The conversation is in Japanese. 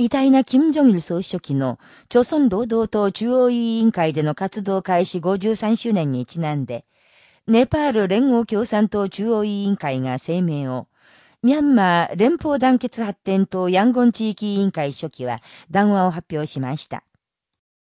偉大な金正日総書記の、朝鮮労働党中央委員会での活動開始53周年にちなんで、ネパール連合共産党中央委員会が声明を、ミャンマー連邦団結発展党ヤンゴン地域委員会書記は談話を発表しました。